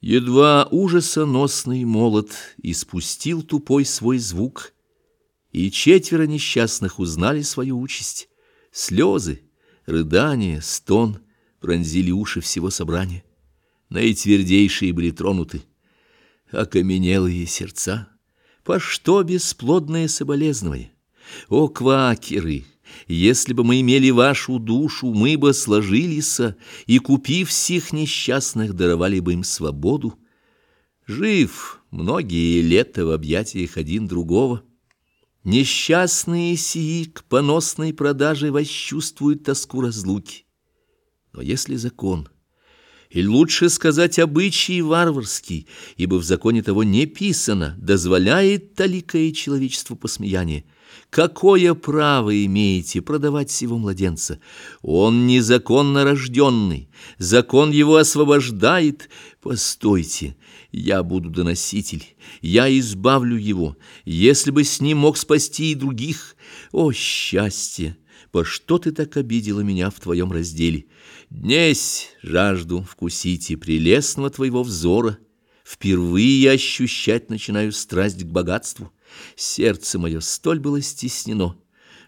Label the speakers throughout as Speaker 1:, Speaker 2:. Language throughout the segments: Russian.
Speaker 1: Едва ужасоносный молот испустил тупой свой звук, и четверо несчастных узнали свою участь. Слезы, рыдания, стон пронзили уши всего собрания. Наитвердейшие были тронуты. Окаменелые сердца, по что бесплодное соболезнование? О, квакеры! Если бы мы имели вашу душу, мы бы сложились и, купив всех несчастных, даровали бы им свободу. Жив многие лета в объятиях один другого. Несчастные сии к поносной продаже восчувствуют тоску разлуки. Но если закон, и лучше сказать обычай варварский, ибо в законе того не писано, дозволяет таликое человечеству посмеяние, Какое право имеете продавать сего младенца? Он незаконно рожденный, закон его освобождает. Постойте, я буду доноситель, я избавлю его, если бы с ним мог спасти и других. О, счастье! По что ты так обидела меня в твоем разделе? Днесь жажду вкусите прелестного твоего взора, впервые ощущать начинаю страсть к богатству. Сердце мое столь было стеснено,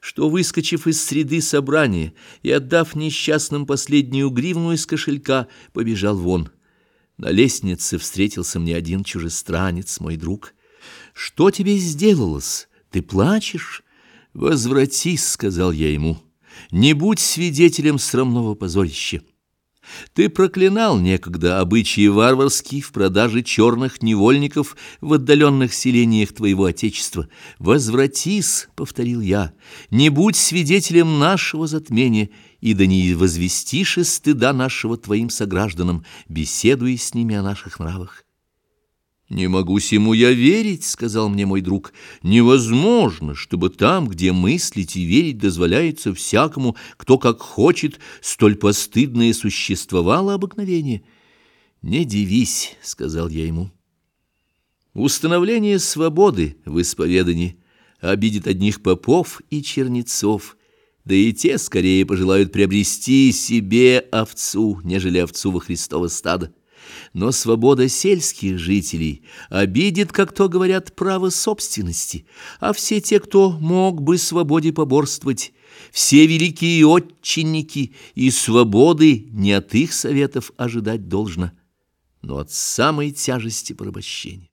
Speaker 1: что, выскочив из среды собрания и отдав несчастным последнюю гривну из кошелька, побежал вон. На лестнице встретился мне один чужестранец, мой друг. «Что тебе сделалось? Ты плачешь?» «Возвратись», — сказал я ему, — «не будь свидетелем срамного позорища». Ты проклинал некогда обычаи варварские в продаже черных невольников в отдаленных селениях твоего отечества. Возвратись, — повторил я, — не будь свидетелем нашего затмения, и да не возвестишь из стыда нашего твоим согражданам, беседуя с ними о наших нравах. «Не могу сему я верить», — сказал мне мой друг. «Невозможно, чтобы там, где мыслить и верить дозволяется всякому, кто как хочет, столь постыдное существовало обыкновение». «Не дивись», — сказал я ему. «Установление свободы в исповедании обидит одних попов и чернецов, да и те скорее пожелают приобрести себе овцу, нежели овцу во Христово стадо но свобода сельских жителей обидит, как то говорят, право собственности, а все те, кто мог бы свободе поборствовать, все великие отчинники и свободы не от их советов ожидать должно, но от самой тяжести порабощения.